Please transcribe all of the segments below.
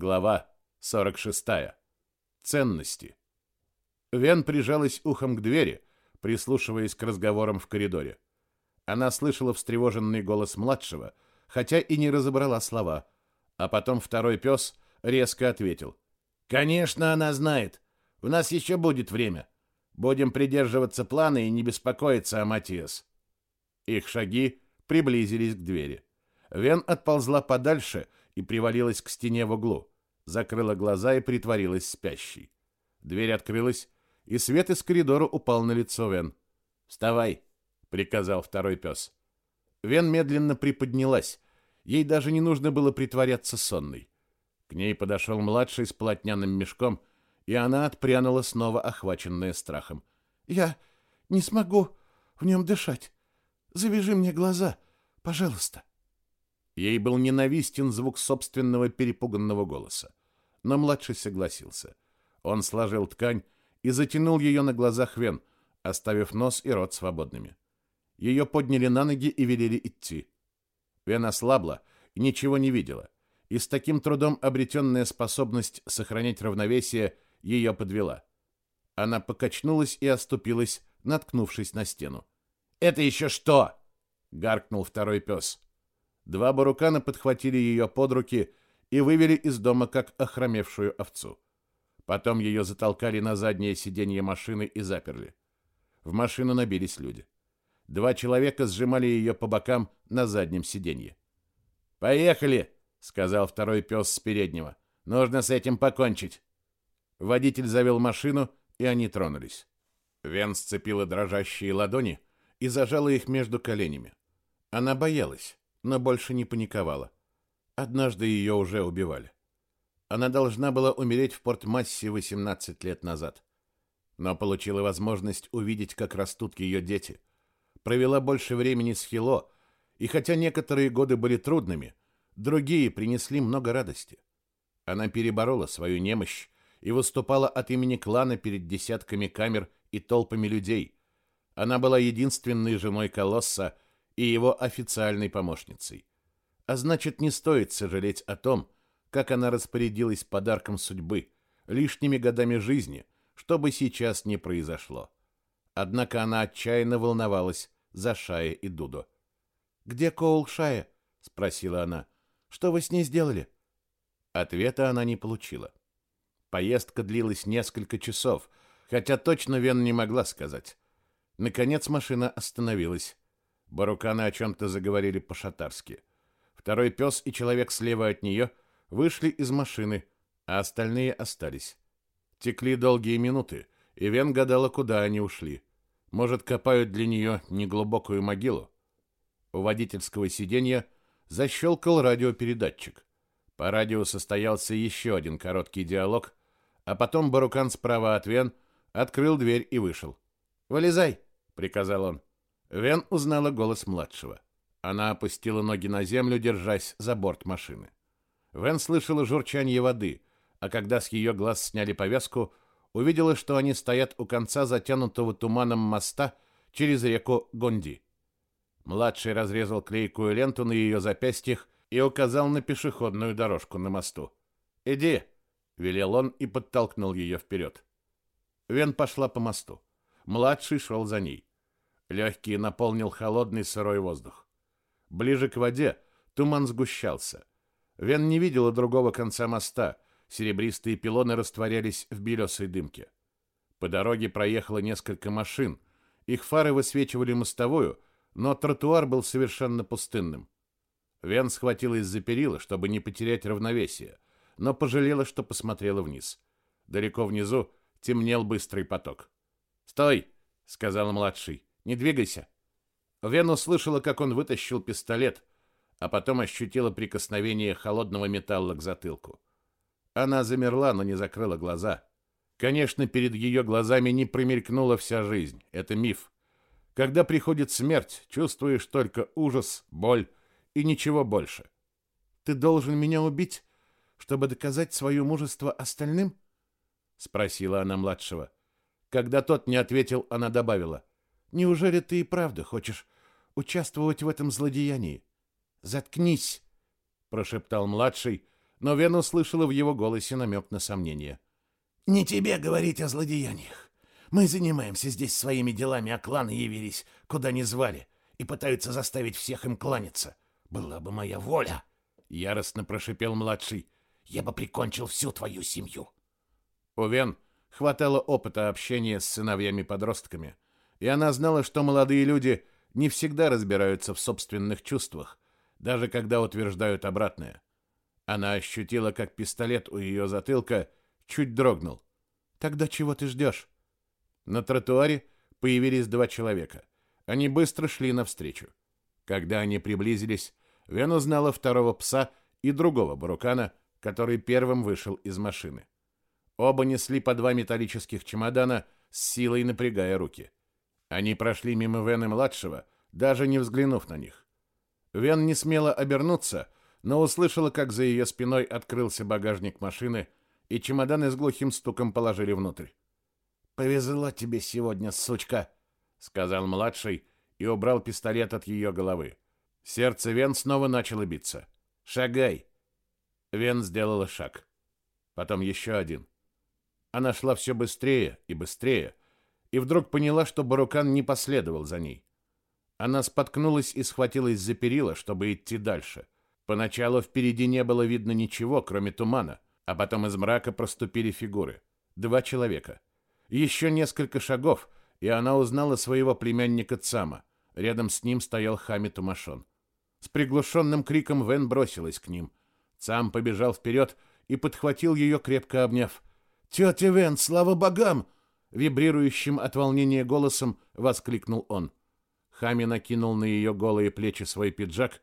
Глава 46. Ценности. Вен прижалась ухом к двери, прислушиваясь к разговорам в коридоре. Она слышала встревоженный голос младшего, хотя и не разобрала слова. А потом второй пес резко ответил. «Конечно, она знает. У нас еще будет время. Будем придерживаться плана и не беспокоиться о Матиас». Их шаги приблизились к двери. Вен отползла подальше и привалилась к стене в углу, закрыла глаза и притворилась спящей. Дверь открылась, и свет из коридора упал на лицо Вен. «Вставай!» — приказал второй пес. Вен медленно приподнялась. Ей даже не нужно было притворяться сонной. К ней подошел младший с полотняным мешком, и она отпрянула, снова охваченная страхом. «Я не смогу в нем дышать. Завяжи мне глаза, пожалуйста». Ей был ненавистен звук собственного перепуганного голоса. Но младший согласился. Он сложил ткань и затянул ее на глазах Вен, оставив нос и рот свободными. Ее подняли на ноги и велели идти. Вен ослабла и ничего не видела, и с таким трудом обретенная способность сохранять равновесие ее подвела. Она покачнулась и оступилась, наткнувшись на стену. «Это еще что?» — гаркнул второй пес. Два барукана подхватили ее под руки и вывели из дома, как охромевшую овцу. Потом ее затолкали на заднее сиденье машины и заперли. В машину набились люди. Два человека сжимали ее по бокам на заднем сиденье. «Поехали!» — сказал второй пес с переднего. «Нужно с этим покончить». Водитель завел машину, и они тронулись. Вен сцепила дрожащие ладони и зажала их между коленями. Она боялась, но больше не паниковала. Однажды ее уже убивали. Она должна была умереть в Порт-Массе 18 лет назад. Но получила возможность увидеть, как растут ее дети. Провела больше времени с Хило, и хотя некоторые годы были трудными, другие принесли много радости. Она переборола свою немощь и выступала от имени клана перед десятками камер и толпами людей. Она была единственной женой Колосса и его официальной помощницей. А значит, не стоит сожалеть о том, как она распорядилась подарком судьбы, лишними годами жизни, что бы сейчас не произошло. Однако она отчаянно волновалась за Шая и Дуду. «Где Коул Шая?» — спросила она. «Что вы с ней сделали?» Ответа она не получила. Поездка длилась несколько часов, хотя точно Вен не могла сказать. Наконец машина остановилась. Баруканы о чем-то заговорили по-шатарски. Второй пес и человек слева от нее вышли из машины, а остальные остались. Текли долгие минуты, и Вен гадала, куда они ушли. Может, копают для нее неглубокую могилу? У водительского сиденья защелкал радиопередатчик. По радио состоялся еще один короткий диалог, а потом Барукан справа от Вен открыл дверь и вышел. «Вылезай!» — приказал он. Вен узнала голос младшего. Она опустила ноги на землю, держась за борт машины. Вен слышала журчание воды, а когда с ее глаз сняли повязку, увидела, что они стоят у конца затянутого туманом моста через реку Гонди. Младший разрезал клейкую ленту на ее запястьях и указал на пешеходную дорожку на мосту. «Иди!» — велел он и подтолкнул ее вперед. Вен пошла по мосту. Младший шел за ней. Легкие наполнил холодный сырой воздух. Ближе к воде туман сгущался. Вен не видела другого конца моста. Серебристые пилоны растворялись в белесой дымке. По дороге проехало несколько машин. Их фары высвечивали мостовую, но тротуар был совершенно пустынным. Вен схватилась за перила, чтобы не потерять равновесие, но пожалела, что посмотрела вниз. Далеко внизу темнел быстрый поток. «Стой!» — сказал младший. Не двигайся. Вен услышала, как он вытащил пистолет, а потом ощутила прикосновение холодного металла к затылку. Она замерла, но не закрыла глаза. Конечно, перед ее глазами не промелькнула вся жизнь. Это миф. Когда приходит смерть, чувствуешь только ужас, боль и ничего больше. Ты должен меня убить, чтобы доказать свое мужество остальным? спросила она младшего. Когда тот не ответил, она добавила: Неужели ты и правда хочешь участвовать в этом злодеянии? Заткнись, прошептал младший, но Вен услышала в его голосе намек на сомнение. «Не тебе говорить о злодеяниях. Мы занимаемся здесь своими делами, а кланы явились, куда не звали, и пытаются заставить всех им кланяться. Была бы моя воля!» — яростно прошипел младший. «Я бы прикончил всю твою семью!» У Вен хватало опыта общения с сыновьями-подростками, и она знала, что молодые люди не всегда разбираются в собственных чувствах, даже когда утверждают обратное. Она ощутила, как пистолет у ее затылка чуть дрогнул. «Тогда чего ты ждешь?» На тротуаре появились два человека. Они быстро шли навстречу. Когда они приблизились, Вен узнала второго пса и другого барукана, который первым вышел из машины. Оба несли по два металлических чемодана, с силой напрягая руки. Они прошли мимо Вена-младшего, даже не взглянув на них. Вен не смела обернуться, но услышала, как за ее спиной открылся багажник машины, и чемоданы с глухим стуком положили внутрь. «Повезло тебе сегодня, сучка!» — сказал младший и убрал пистолет от ее головы. Сердце Вен снова начало биться. «Шагай!» Вен сделала шаг. Потом еще один. Она шла все быстрее и быстрее, и вдруг поняла, что Барукан не последовал за ней. Она споткнулась и схватилась за перила, чтобы идти дальше. Поначалу впереди не было видно ничего, кроме тумана, а потом из мрака проступили фигуры. Два человека. Еще несколько шагов, и она узнала своего племянника Цама. Рядом с ним стоял Хами Тумашон. С приглушенным криком Вен бросилась к ним. Цам побежал вперед и подхватил ее, крепко обняв. «Тетя Вен, слава богам!» Вибрирующим от волнения голосом воскликнул он. Хами накинул на ее голые плечи свой пиджак,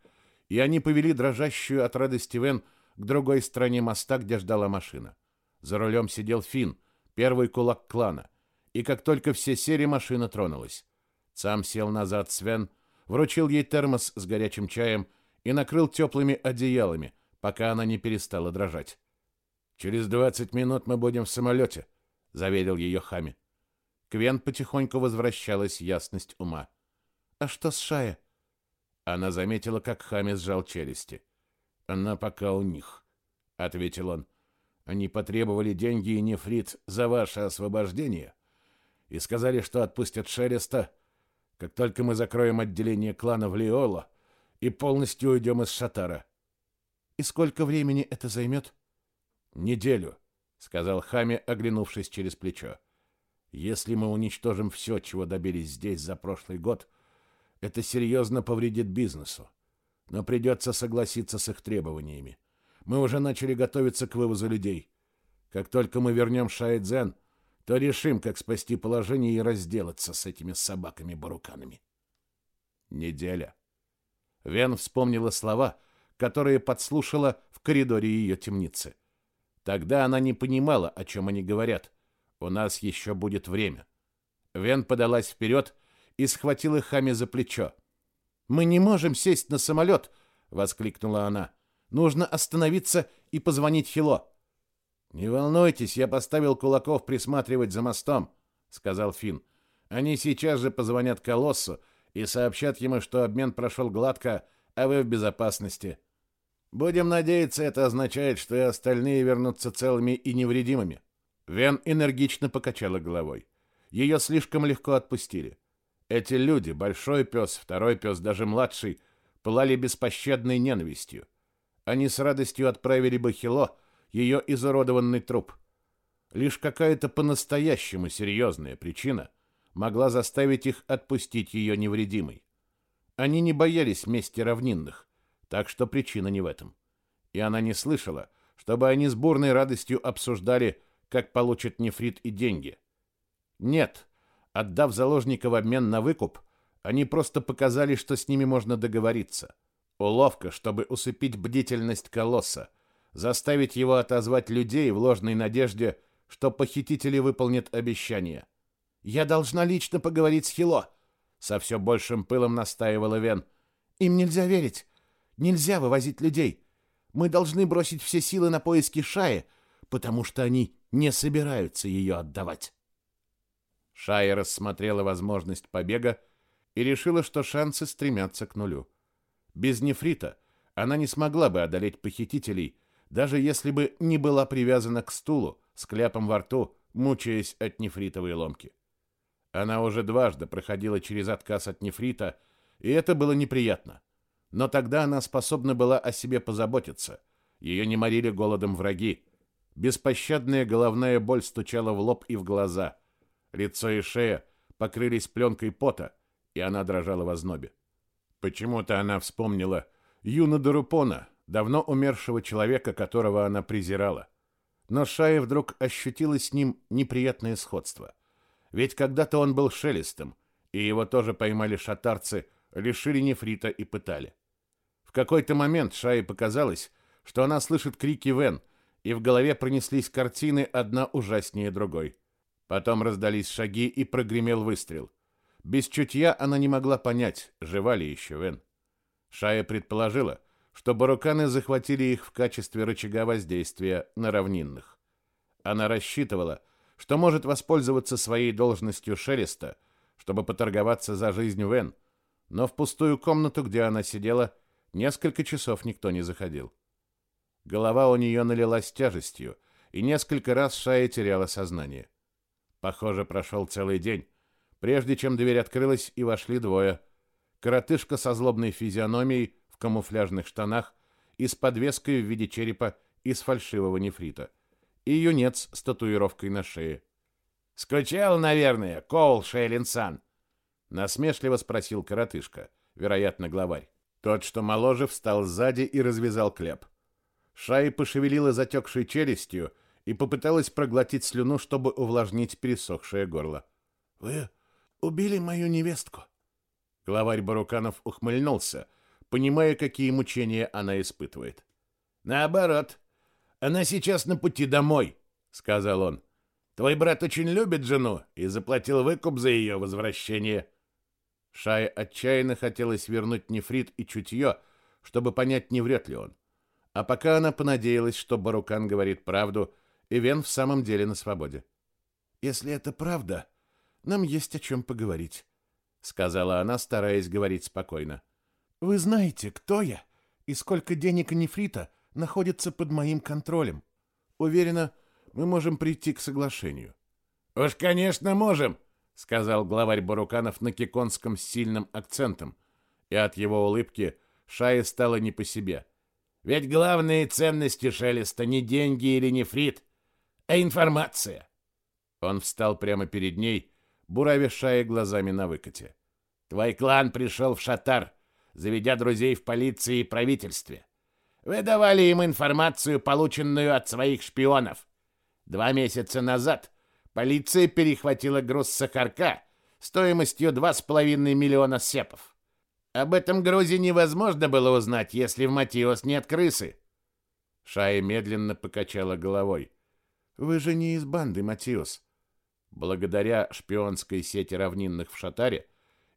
и они повели дрожащую от радости Вен к другой стороне моста, где ждала машина. За рулем сидел Фин, первый кулак клана, и как только все сели, машина тронулась. Сам сел назад Свен, вручил ей термос с горячим чаем и накрыл теплыми одеялами, пока она не перестала дрожать. Через двадцать минут мы будем в самолете», — заверил ее Хами. Квен потихоньку возвращалась ясность ума. «А что с Шая?» Она заметила, как Хами сжал челюсти. «Она пока у них», — ответил он. «Они потребовали деньги и нефрит за ваше освобождение и сказали, что отпустят Шереста, как только мы закроем отделение клана в Лиола и полностью уйдем из Шатара». «И сколько времени это займет?» «Неделю», — сказал Хами, оглянувшись через плечо. «Если мы уничтожим все, чего добились здесь за прошлый год, это серьезно повредит бизнесу. Но придется согласиться с их требованиями. Мы уже начали готовиться к вывозу людей. Как только мы вернем Шайдзен, то решим, как спасти положение и разделаться с этими собаками-баруканами». Неделя. Вен вспомнила слова, которые подслушала в коридоре ее темницы. Тогда она не понимала, о чем они говорят. У нас еще будет время. Вен подалась вперед и схватила Хами за плечо. «Мы не можем сесть на самолет!» — воскликнула она. «Нужно остановиться и позвонить Хило». «Не волнуйтесь, я поставил кулаков присматривать за мостом», — сказал Фин. «Они сейчас же позвонят Колоссу и сообщат ему, что обмен прошел гладко, а вы в безопасности. Будем надеяться, это означает, что и остальные вернутся целыми и невредимыми. Вен энергично покачала головой. Ее слишком легко отпустили. Эти люди, большой пес, второй пес, даже младший, пылали беспощадной ненавистью. Они с радостью отправили бы Хило, ее изуродованный труп. Лишь какая-то по-настоящему серьезная причина могла заставить их отпустить ее невредимой. Они не боялись мести равнинных, так что причина не в этом. И она не слышала, чтобы они с бурной радостью обсуждали, как получат нефрит и деньги. Нет, отдав заложника в обмен на выкуп, они просто показали, что с ними можно договориться. Уловка, чтобы усыпить бдительность колосса, заставить его отозвать людей в ложной надежде, что похитители выполнят обещание. «Я должна лично поговорить с Хило», — со все большим пылом настаивала Вен. «Им нельзя верить. Нельзя вывозить людей. Мы должны бросить все силы на поиски Шаи, потому что они не собираются ее отдавать. Шая рассмотрела возможность побега и решила, что шансы стремятся к нулю. Без нефрита она не смогла бы одолеть похитителей, даже если бы не была привязана к стулу с кляпом во рту, мучаясь от нефритовой ломки. Она уже дважды проходила через отказ от нефрита, и это было неприятно. Но тогда она способна была о себе позаботиться. Ее не морили голодом враги. Беспощадная головная боль стучала в лоб и в глаза. Лицо и шея покрылись пленкой пота, и она дрожала в ознобе. Почему-то она вспомнила Юна Дорупона, давно умершего человека, которого она презирала. Но Шая вдруг ощутила с ним неприятное сходство. Ведь когда-то он был шелестом, и его тоже поймали шатарцы, лишили нефрита и пытали. Какой-то момент Шае показалось, что она слышит крики Вен, и в голове пронеслись картины одна ужаснее другой. Потом раздались шаги и прогремел выстрел. Без чутья она не могла понять, жива ли еще Вен. Шая предположила, что баруканы захватили их в качестве рычага воздействия на равнинных. Она рассчитывала, что может воспользоваться своей должностью шереста, чтобы поторговаться за жизнь Вен, но в пустую комнату, где она сидела, несколько часов никто не заходил. Голова у нее налилась тяжестью, и несколько раз Шая теряла сознание. Похоже, прошел целый день, прежде чем дверь открылась и вошли двое. Коротышка со злобной физиономией в камуфляжных штанах и с подвеской в виде черепа из фальшивого нефрита. И юнец с татуировкой на шее. «Скучал, наверное, Коул Шейлинсан?» Насмешливо спросил коротышка, вероятно, главарь. Тот, что моложе, встал сзади и развязал кляп. Шай пошевелила затекшей челюстью и попыталась проглотить слюну, чтобы увлажнить пересохшее горло. «Вы убили мою невестку?» Главарь Баруканов ухмыльнулся, понимая, какие мучения она испытывает. «Наоборот, она сейчас на пути домой», — сказал он. «Твой брат очень любит жену и заплатил выкуп за ее возвращение». Шае отчаянно хотелось вернуть нефрит и чутье, чтобы понять, не врет ли он. А пока она понадеялась, что Барукан говорит правду, и Вен в самом деле на свободе. «Если это правда, нам есть о чем поговорить», — сказала она, стараясь говорить спокойно. — вы знаете, кто я и сколько денег и нефрита находится под моим контролем. Уверена, мы можем прийти к соглашению. Уж, конечно, можем, сказал главарь Баруканов на киконском с сильным акцентом, и от его улыбки Шае стало не по себе. Ведь главные ценности Шелеста не деньги или нефрит, а информация. Он встал прямо перед ней, буравя Шае глазами на выкате. Твой клан пришел в Шатар заведя друзей в полиции и правительстве. Вы давали им информацию, полученную от своих шпионов. Два месяца назад полиция перехватила груз сахарка стоимостью 2,5 миллиона сепов. Об этом грузе невозможно было узнать, если в Матиос нет крысы. Шая медленно покачала головой. Вы же не из банды, Матиос. Благодаря шпионской сети равнинных в Шатаре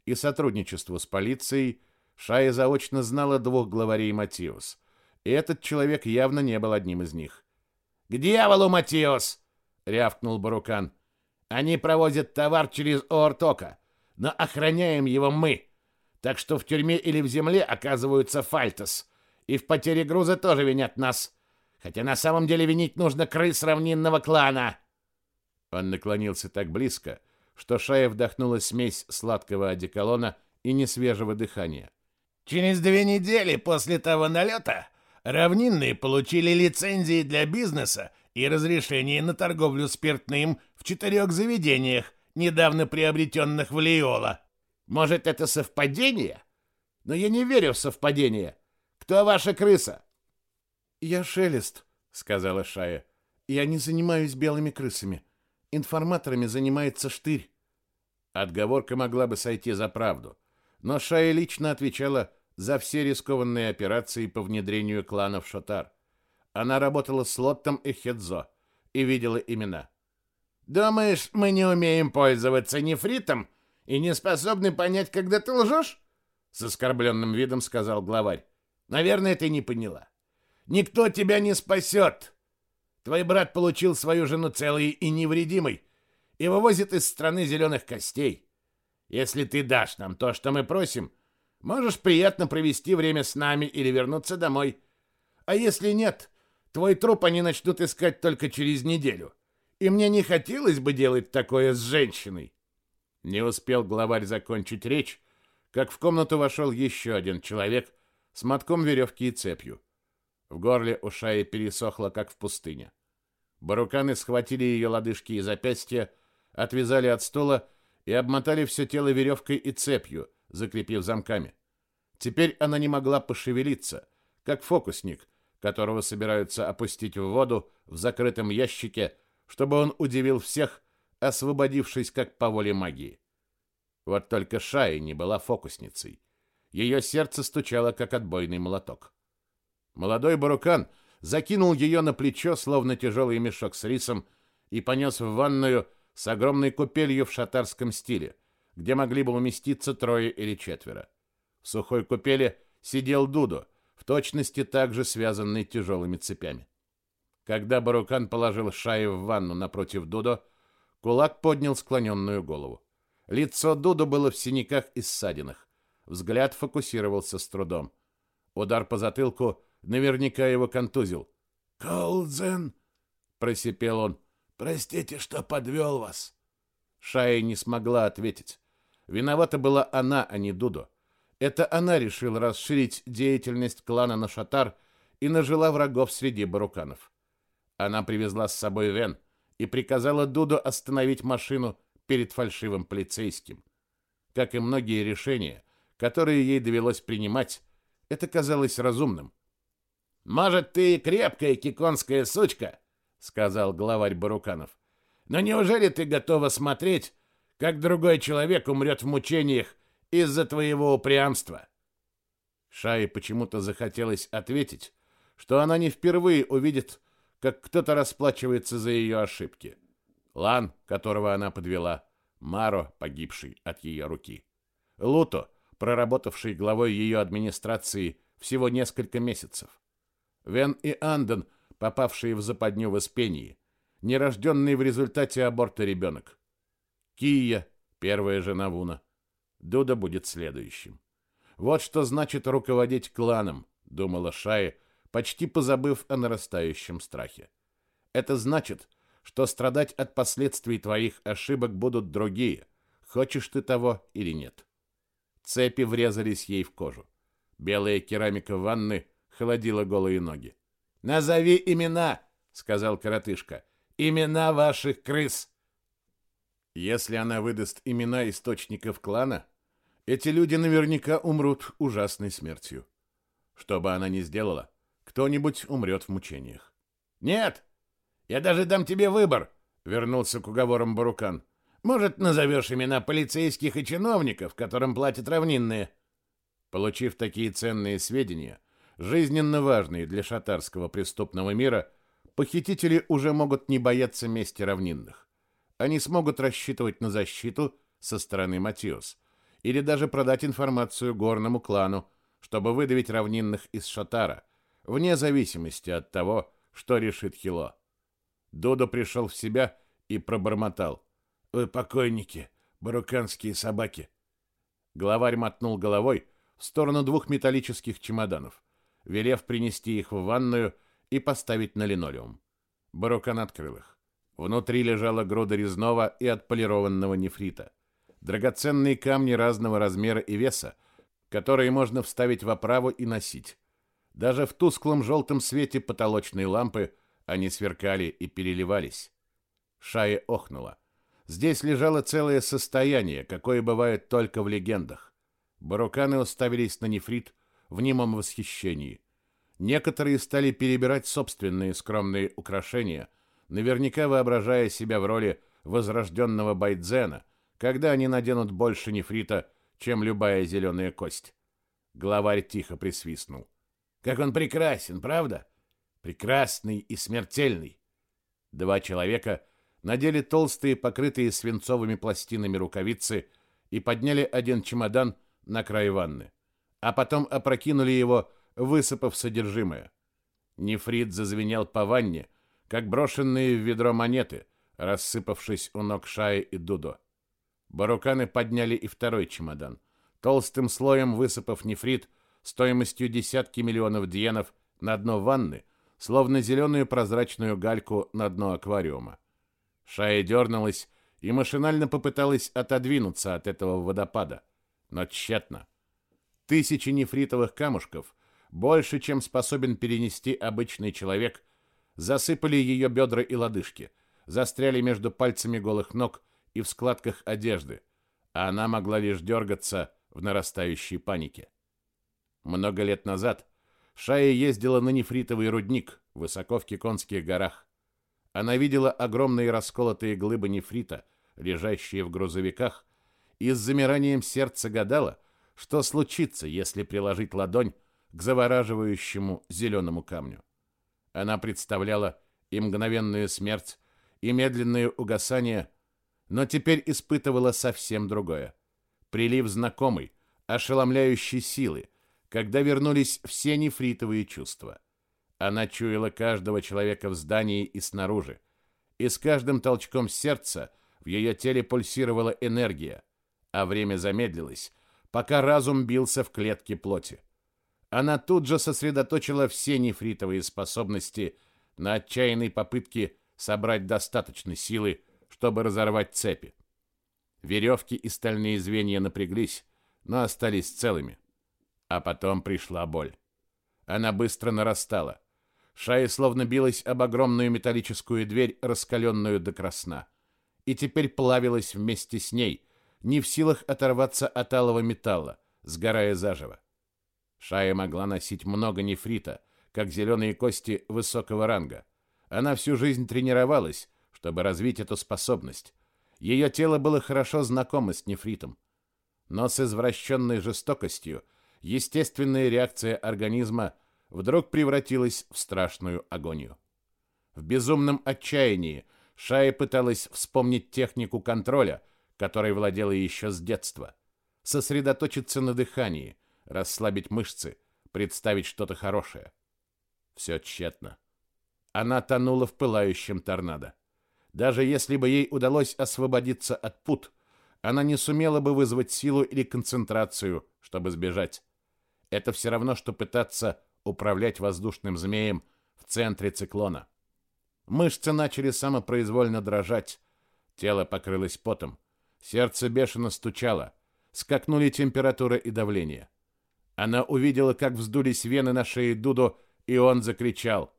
и сотрудничеству с полицией Шая заочно знала двух главарей Матиос, и этот человек явно не был одним из них. «К дьяволу, Матиос!» — рявкнул Барукан. «Они провозят товар через Оортока, но охраняем его мы, так что в тюрьме или в земле оказываются Фальтос, и в потере груза тоже винят нас, хотя на самом деле винить нужно крыс равнинного клана». Он наклонился так близко, что Шая вдохнула смесь сладкого одеколона и несвежего дыхания. Через две недели после того налета равнинные получили лицензии для бизнеса и разрешение на торговлю спиртным в четырех заведениях, недавно приобретенных в Лиола. Может, это совпадение? Но я не верю в совпадение. Кто ваша крыса? Я Шелест, сказала Шая. Я не занимаюсь белыми крысами. Информаторами занимается Штырь. Отговорка могла бы сойти за правду, но Шая лично отвечала за все рискованные операции по внедрению кланов Шотар. Она работала с Лоттом и Хедзо и видела имена. «Думаешь, мы не умеем пользоваться нефритом и не способны понять, когда ты лжешь?» С оскорбленным видом сказал главарь. «Наверное, ты не поняла. Никто тебя не спасет. Твой брат получил свою жену целой и невредимой и вывозит из страны зеленых костей. Если ты дашь нам то, что мы просим, Можешь приятно провести время с нами или вернуться домой. А если нет, Твой труп они начнут искать только через неделю. И мне не хотелось бы делать такое с женщиной. Не успел главарь закончить речь, как в комнату вошел еще один человек с мотком веревки и цепью. В горле у Шаи пересохло, как в пустыне. Баруканы схватили ее лодыжки и запястья, отвязали от стула и обмотали все тело веревкой и цепью, закрепив замками. Теперь она не могла пошевелиться, как фокусник, которого собираются опустить в воду в закрытом ящике, чтобы он удивил всех, освободившись как по воле магии. Вот только Шая не была фокусницей. Ее сердце стучало, как отбойный молоток. Молодой Барукан закинул ее на плечо, словно тяжелый мешок с рисом, и понес в ванную с огромной купелью в шатарском стиле, где могли бы уместиться трое или четверо. В сухой купели сидел Дудо, точности также связанный тяжелыми цепями. Когда Барукан положил Шаи в ванну напротив Дудо, кулак поднял склоненную голову. Лицо Дудо было в синяках и ссадинах. Взгляд фокусировался с трудом. Удар по затылку наверняка его контузил. «Колдзен!» — просипел он. «Простите, что подвел вас». Шая не смогла ответить. Виновата была она, а не Дудо. Это она решила расширить деятельность клана на Шатар и нажила врагов среди баруканов. Она привезла с собой Вен и приказала Дуду остановить машину перед фальшивым полицейским. Как и многие решения, которые ей довелось принимать, это казалось разумным. «Может, ты и крепкая киконская сучка», — сказал главарь Баруканов. «Но неужели ты готова смотреть, как другой человек умрет в мучениях из-за твоего упрямства?» Шае почему-то захотелось ответить, что она не впервые увидит, как кто-то расплачивается за ее ошибки. Лан, которого она подвела, Маро, погибший от ее руки, Луто, проработавший главой ее администрации всего несколько месяцев. Вен и Анден, попавшие в западню в Испении, нерожденный в результате аборта ребенок. Кия, первая жена Вуна. Дуда будет следующим. Вот что значит руководить кланом, думала Шая, почти позабыв о нарастающем страхе. Это значит, что страдать от последствий твоих ошибок будут другие, хочешь ты того или нет. Цепи врезались ей в кожу. Белая керамика ванны холодила голые ноги. «Назови имена!» — сказал коротышка. «Имена ваших крыс!» Если она выдаст имена источников клана, эти люди наверняка умрут ужасной смертью. Что бы она ни сделала, кто-нибудь умрет в мучениях. «Нет! Я даже дам тебе выбор!» — вернулся к уговорам Барукан. «Может, назовешь имена полицейских и чиновников, которым платят равнинные?» Получив такие ценные сведения, жизненно важные для шатарского преступного мира, похитители уже могут не бояться мести равнинных. Они смогут рассчитывать на защиту со стороны Матиос или даже продать информацию горному клану, чтобы выдавить равнинных из Шатара, вне зависимости от того, что решит Хило. Додо пришел в себя и пробормотал. «Вы покойники, баруканские собаки!» Главарь мотнул головой в сторону двух металлических чемоданов велев принести их в ванную и поставить на линолеум. Барукан открыл их. Внутри лежала груда резного и отполированного нефрита. Драгоценные камни разного размера и веса, которые можно вставить в оправу и носить. Даже в тусклом желтом свете потолочной лампы они сверкали и переливались. Шая охнула. Здесь лежало целое состояние, какое бывает только в легендах. Баруканы уставились на нефрит, в немом восхищении. Некоторые стали перебирать собственные скромные украшения, наверняка воображая себя в роли возрожденного Байдзена, когда они наденут больше нефрита, чем любая зеленая кость. Главарь тихо присвистнул. «Как он прекрасен, правда? Прекрасный и смертельный!» Два человека надели толстые, покрытые свинцовыми пластинами рукавицы и подняли один чемодан на край ванны а потом опрокинули его, высыпав содержимое. Нефрит зазвенел по ванне, как брошенные в ведро монеты, рассыпавшись у ног Шаи и Дудо. Баруканы подняли и второй чемодан, толстым слоем высыпав нефрит стоимостью десятки миллионов диенов на дно ванны, словно зеленую прозрачную гальку на дно аквариума. Шая дернулась и машинально попыталась отодвинуться от этого водопада, но тщетно. Тысячи нефритовых камушков, больше, чем способен перенести обычный человек, засыпали ее бедра и лодыжки, застряли между пальцами голых ног и в складках одежды, а она могла лишь дергаться в нарастающей панике. Много лет назад Шая ездила на нефритовый рудник высоко в Киконских горах. Она видела огромные расколотые глыбы нефрита, лежащие в грузовиках, и с замиранием сердца гадала, что случится, если приложить ладонь к завораживающему зеленому камню. Она представляла и мгновенную смерть, и медленное угасание, но теперь испытывала совсем другое. Прилив знакомой, ошеломляющей силы, когда вернулись все нефритовые чувства. Она чуяла каждого человека в здании и снаружи, и с каждым толчком сердца в ее теле пульсировала энергия, а время замедлилось, пока разум бился в клетке плоти. Она тут же сосредоточила все нефритовые способности на отчаянной попытке собрать достаточно силы, чтобы разорвать цепи. Веревки и стальные звенья напряглись, но остались целыми. А потом пришла боль. Она быстро нарастала. Шая словно билась об огромную металлическую дверь, раскаленную до красна. И теперь плавилась вместе с ней, не в силах оторваться от алого металла, сгорая заживо. Шая могла носить много нефрита, как зеленые кости высокого ранга. Она всю жизнь тренировалась, чтобы развить эту способность. Ее тело было хорошо знакомо с нефритом. Но с извращенной жестокостью – естественная реакция организма вдруг превратилась в страшную агонию. В безумном отчаянии Шая пыталась вспомнить технику контроля, которой владела еще с детства. Сосредоточиться на дыхании, расслабить мышцы, представить что-то хорошее. Все тщетно. Она тонула в пылающем торнадо. Даже если бы ей удалось освободиться от пут, она не сумела бы вызвать силу или концентрацию, чтобы сбежать. Это все равно, что пытаться управлять воздушным змеем в центре циклона. Мышцы начали самопроизвольно дрожать, тело покрылось потом, сердце бешено стучало, скакнули температура и давление. Она увидела, как вздулись вены на шее Дуду, и он закричал.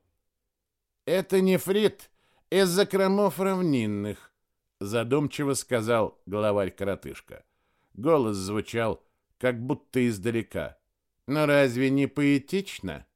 «Это нефрит из-за кромов равнинных», — задумчиво сказал главарь-коротышка. Голос звучал, как будто издалека. Но разве не поэтично?